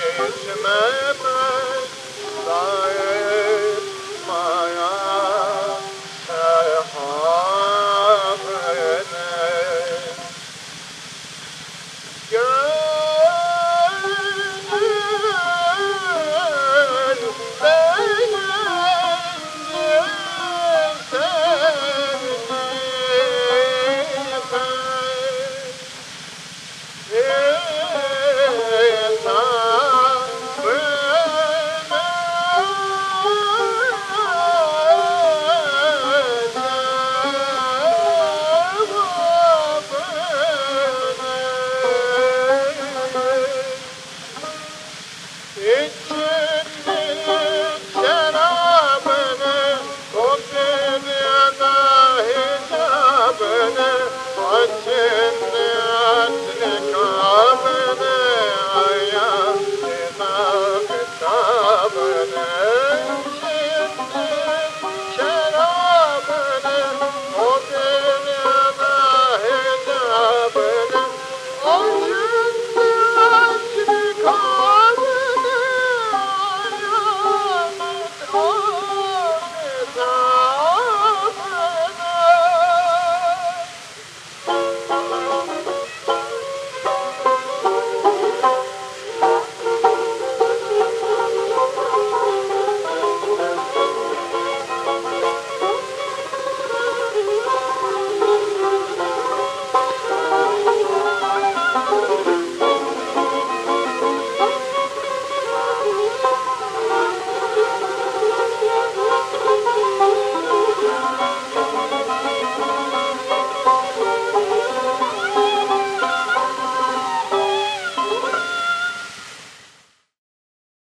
Krishna,